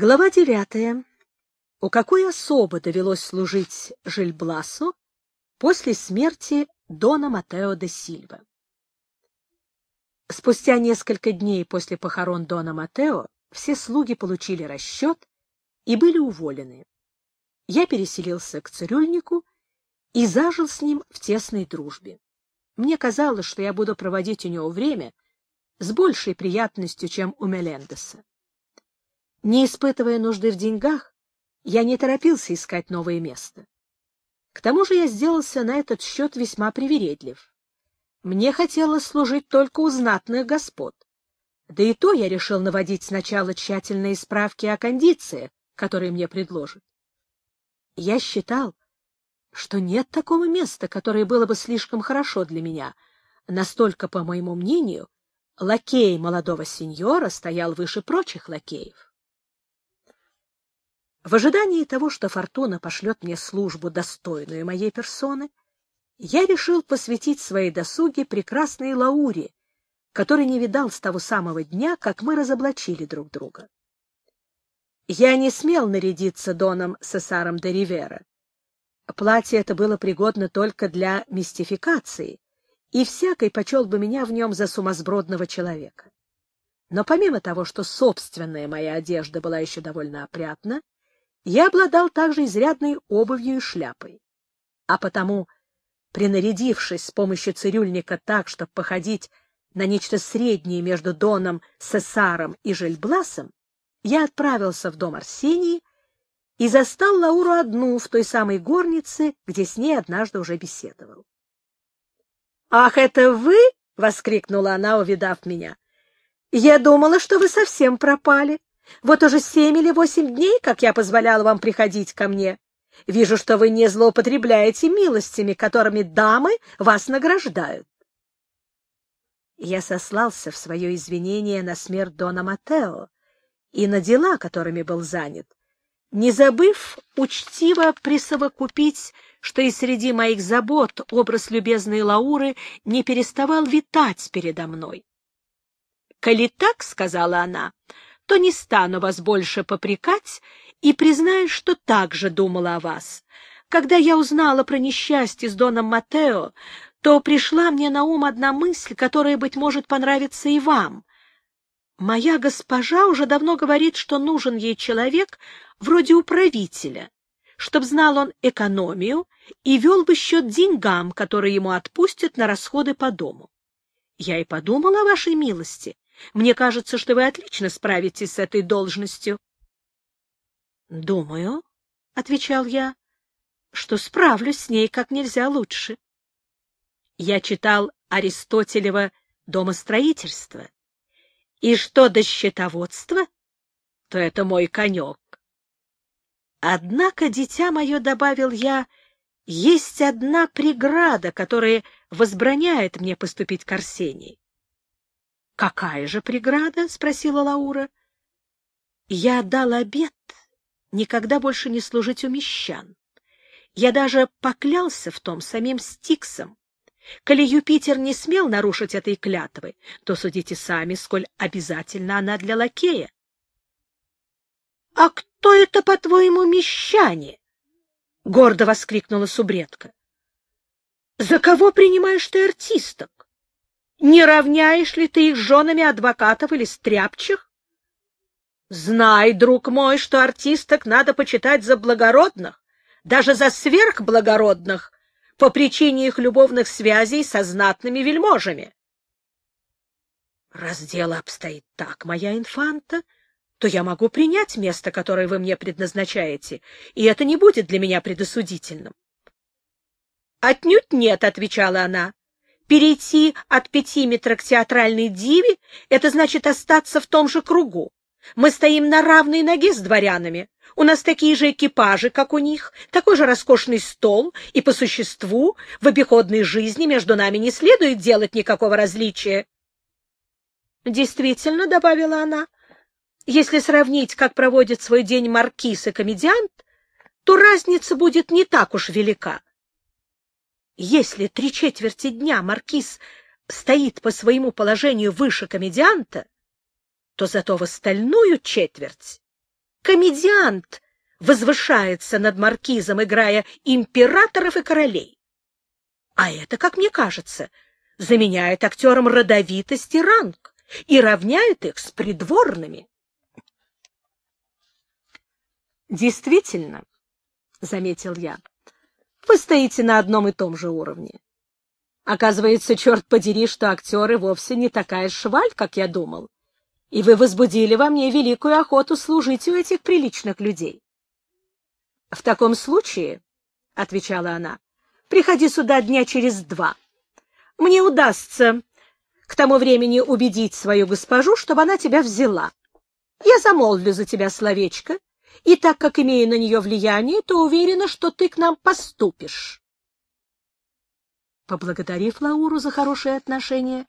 Глава девятая. У какой особо довелось служить Жильбласу после смерти Дона Матео де Сильва? Спустя несколько дней после похорон Дона Матео все слуги получили расчет и были уволены. Я переселился к цирюльнику и зажил с ним в тесной дружбе. Мне казалось, что я буду проводить у него время с большей приятностью, чем у Мелендеса. Не испытывая нужды в деньгах, я не торопился искать новое место. К тому же я сделался на этот счет весьма привередлив. Мне хотелось служить только у знатных господ. Да и то я решил наводить сначала тщательные справки о кондиции, которые мне предложат. Я считал, что нет такого места, которое было бы слишком хорошо для меня. Настолько, по моему мнению, лакей молодого сеньора стоял выше прочих лакеев. В ожидании того, что Фортуна пошлет мне службу, достойную моей персоны, я решил посвятить своей досуге прекрасной Лауре, который не видал с того самого дня, как мы разоблачили друг друга. Я не смел нарядиться доном Сесаром де Ривера. Платье это было пригодно только для мистификации, и всякий почел бы меня в нем за сумасбродного человека. Но помимо того, что собственная моя одежда была еще довольно опрятна, я обладал также изрядной обувью и шляпой. А потому, принарядившись с помощью цирюльника так, чтобы походить на нечто среднее между Доном, Сесаром и Жильбласом, я отправился в дом Арсении и застал Лауру одну в той самой горнице, где с ней однажды уже беседовал. — Ах, это вы? — воскликнула она, увидав меня. — Я думала, что вы совсем пропали. Вот уже семь или восемь дней, как я позволяла вам приходить ко мне. Вижу, что вы не злоупотребляете милостями, которыми дамы вас награждают. Я сослался в свое извинение на смерть Дона Матео и на дела, которыми был занят, не забыв учтиво присовокупить, что и среди моих забот образ любезной Лауры не переставал витать передо мной. — Коли так, — сказала она, то не стану вас больше попрекать и признаю, что так же думала о вас. Когда я узнала про несчастье с Доном Матео, то пришла мне на ум одна мысль, которая, быть может, понравится и вам. Моя госпожа уже давно говорит, что нужен ей человек вроде управителя, чтоб знал он экономию и вел бы счет деньгам, которые ему отпустят на расходы по дому. Я и подумала о вашей милости, мне кажется, что вы отлично справитесь с этой должностью. — Думаю, — отвечал я, — что справлюсь с ней как нельзя лучше. Я читал Аристотелева «Домостроительство». И что до счетоводства, то это мой конек. Однако, дитя мое, добавил я, есть одна преграда, которая возбраняет мне поступить к Арсении. Какая же преграда? — спросила Лаура. — Я дал обет никогда больше не служить у мещан. Я даже поклялся в том самим Стиксом. Коли Юпитер не смел нарушить этой клятвы, то судите сами, сколь обязательно она для лакея. — А кто это, по-твоему, мещане? — гордо воскликнула субредка. — За кого принимаешь ты артисток? Не равняешь ли ты их с женами адвокатов или стряпчих? Знай, друг мой, что артисток надо почитать за благородных, даже за сверхблагородных, по причине их любовных связей со знатными вельможами. Раз дело обстоит так, моя инфанта, то я могу принять место, которое вы мне предназначаете, и это не будет для меня предосудительным. — Отнюдь нет, — отвечала она. Перейти от пятиметра к театральной диве — это значит остаться в том же кругу. Мы стоим на равной ноге с дворянами. У нас такие же экипажи, как у них, такой же роскошный стол, и по существу в обиходной жизни между нами не следует делать никакого различия. Действительно, — добавила она, — если сравнить, как проводит свой день маркиз и комедиант, то разница будет не так уж велика. Если три четверти дня маркиз стоит по своему положению выше комедианта, то зато в остальную четверть комедиант возвышается над маркизом, играя императоров и королей. А это, как мне кажется, заменяет актерам родовитость и ранг и равняет их с придворными. Действительно, — заметил я, — вы стоите на одном и том же уровне. Оказывается, черт подери, что актеры вовсе не такая шваль, как я думал, и вы возбудили во мне великую охоту служить у этих приличных людей. — В таком случае, — отвечала она, — приходи сюда дня через два. Мне удастся к тому времени убедить свою госпожу, чтобы она тебя взяла. Я замолвлю за тебя словечко, и так как имею на нее влияние, то уверена, что ты к нам поступишь. Поблагодарив Лауру за хорошие отношения,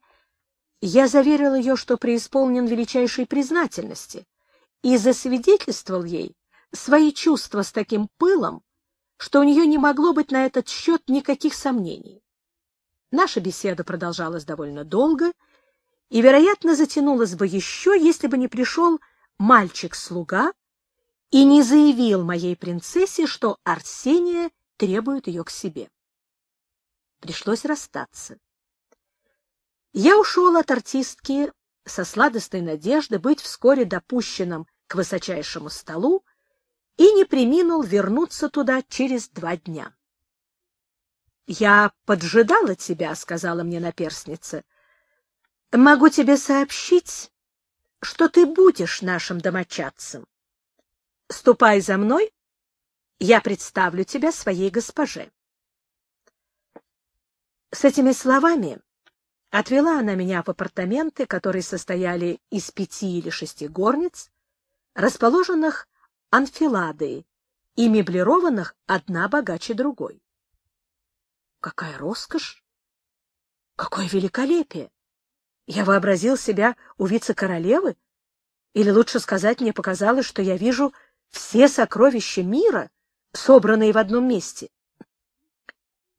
я заверил ее, что преисполнен величайшей признательности, и засвидетельствовал ей свои чувства с таким пылом, что у нее не могло быть на этот счет никаких сомнений. Наша беседа продолжалась довольно долго и, вероятно, затянулась бы еще, если бы не пришел мальчик-слуга и не заявил моей принцессе, что Арсения требует ее к себе. Пришлось расстаться. Я ушел от артистки со сладостной надеждой быть вскоре допущенным к высочайшему столу и не приминул вернуться туда через два дня. «Я поджидала тебя», — сказала мне наперсница. «Могу тебе сообщить, что ты будешь нашим домочадцем. Ступай за мной, я представлю тебя своей госпоже». С этими словами отвела она меня в апартаменты, которые состояли из пяти или шести горниц, расположенных анфиладой и меблированных одна богаче другой. Какая роскошь! Какое великолепие! Я вообразил себя у вице-королевы, или, лучше сказать, мне показалось, что я вижу все сокровища мира, собранные в одном месте.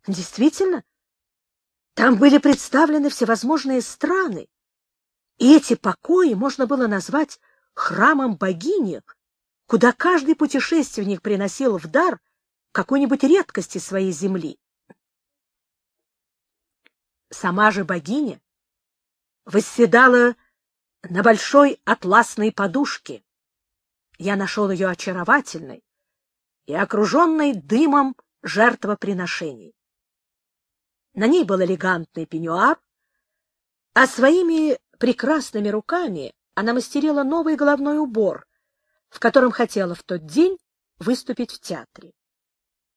Действительно, там были представлены всевозможные страны, и эти покои можно было назвать храмом богини, куда каждый путешественник приносил в дар какой-нибудь редкости своей земли. Сама же богиня восседала на большой атласной подушке. Я нашел ее очаровательной и окруженной дымом жертвоприношений. На ней был элегантный пеньюар, а своими прекрасными руками она мастерила новый головной убор, в котором хотела в тот день выступить в театре.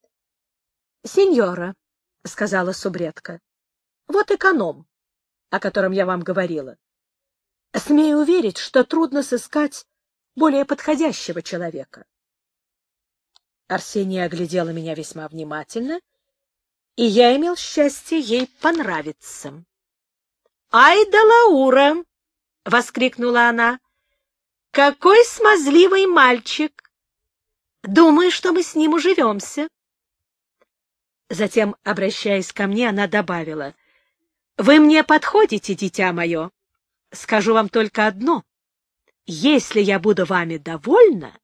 — Сеньора, — сказала субредка, вот эконом, о котором я вам говорила. Смею уверить, что трудно сыскать более подходящего человека. Арсения оглядела меня весьма внимательно, и я имел счастье ей понравиться. — Ай да Лаура! — воскликнула она. — Какой смазливый мальчик! Думаю, что мы с ним уживемся. Затем, обращаясь ко мне, она добавила — вы мне подходите, дитя мое. Скажу вам только одно. Если я буду вами довольна,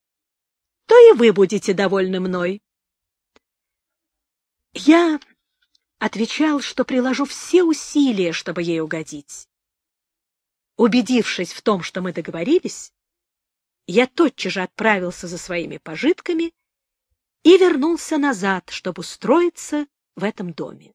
то и вы будете довольны мной. Я отвечал, что приложу все усилия, чтобы ей угодить. Убедившись в том, что мы договорились, я тотчас же отправился за своими пожитками и вернулся назад, чтобы устроиться в этом доме.